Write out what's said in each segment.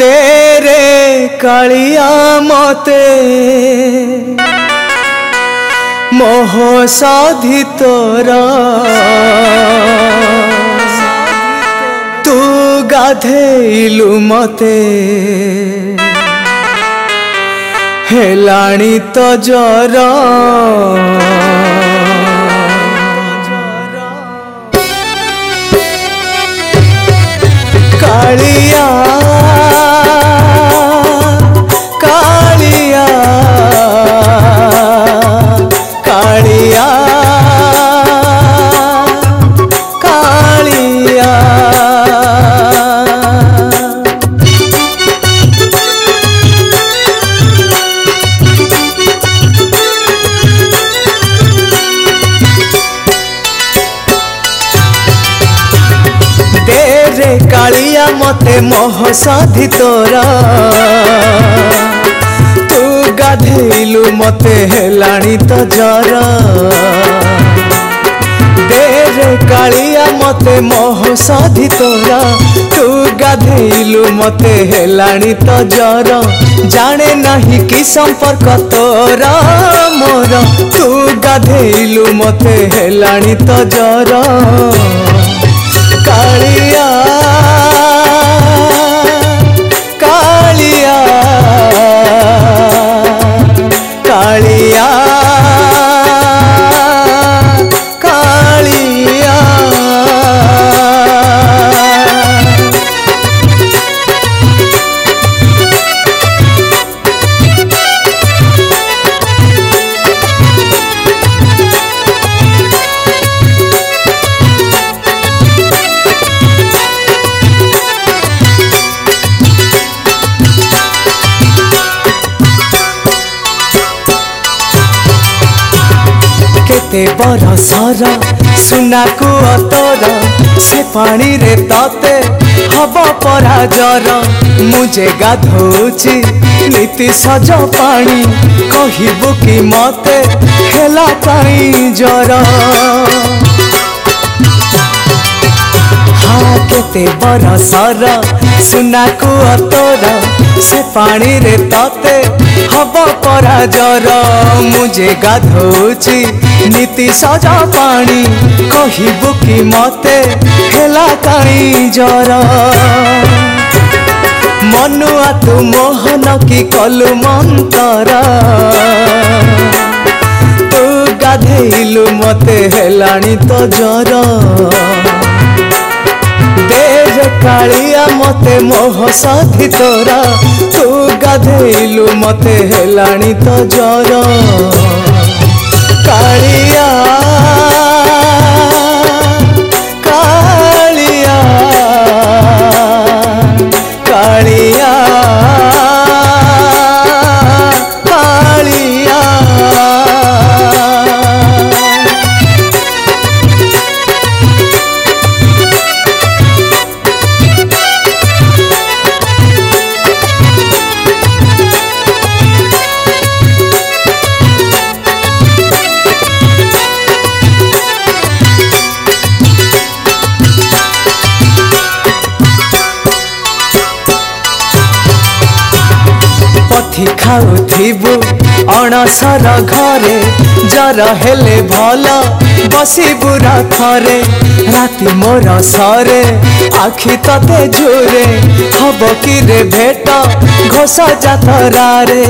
দেরে কালিয়া মতে মোহ সাধিত তু গাধেইলু মতে হেলাণি তো জ্বর बाटे मोह साधि तोरा तू गाधेलु मते हेलाणी तो जरा देरे कालिया मते मोह साधि तोरा तू गाधेलु मते हेलाणी तो जरा जाने नहीं कि संपर्क तोरा मोर तू गाधेलु मते हेलाणी तो जरा कालिया Vale. ते बड़ सर सुना को से पानी रे तते हब जर मुझे गाधोची नीति सज पा कहिबु कि मते खेला जर हा केते बड़ सर सुना को से पानी रे तते হব পরা জ্বর মু যে গাধোছি নীতি সজা পাଣି କହିବୁ କି ମତେ ହେଲା କାଇଁ ଜ୍ୱର ମନୁଆ ତୁ ମୋହନ କି କଲୁ ମନ୍ତର ତୁ ଗାଧେଇଲୁ ମତେ ହେଲାଣି ତ ଜ୍ୱର ତେଜ କାଳି ମୋତେ ମୋହ ସାଥି ତୋରା ତୁ ଗାଧେଇଲୁ ମୋତେ ହେଲାଣି ତ ଜ୍ୱର अणसर घरे जर हेले भल बसबू रथरे राति मोर सरे आखि ते झूरे हब कि भेट घोष जतरारे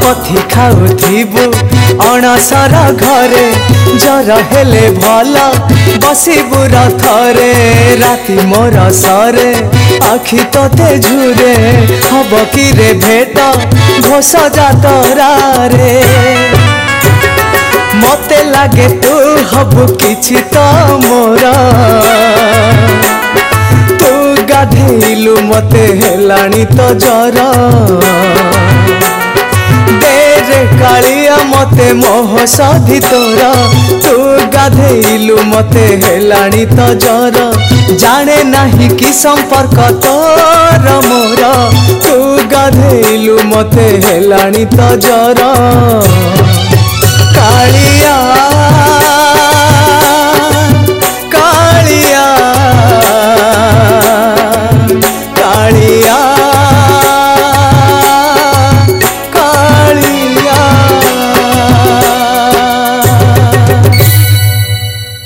ପଥି ଖାଉଥିବୁ ଅଣସର ଘରେ ଜ୍ୱର ହେଲେ ଭଲ ବସିବୁ ରଥରେ ରାତି ମୋର ସରେ ଆଖି ତୋତେ ଝୁରେ ହବ କିରେ ଭେଟ ଘୋଷ ଯାତରାରେ ମତେ ଲାଗେ ତୁ ହବୁ କିଛି ତ ମୋର ତୁ ଗାଧେଇଲୁ ମତେ ହେଲାଣି ତ ଜର কালিয়া মতে মহসাধি তোর তু গাধেইলু মতে হেলাণি তো জ্বর জাণে নাহি কি সম্পর্ক তোর মোর তু গাধেইলু মতে হেলাণি তো জ্বর কালিয়া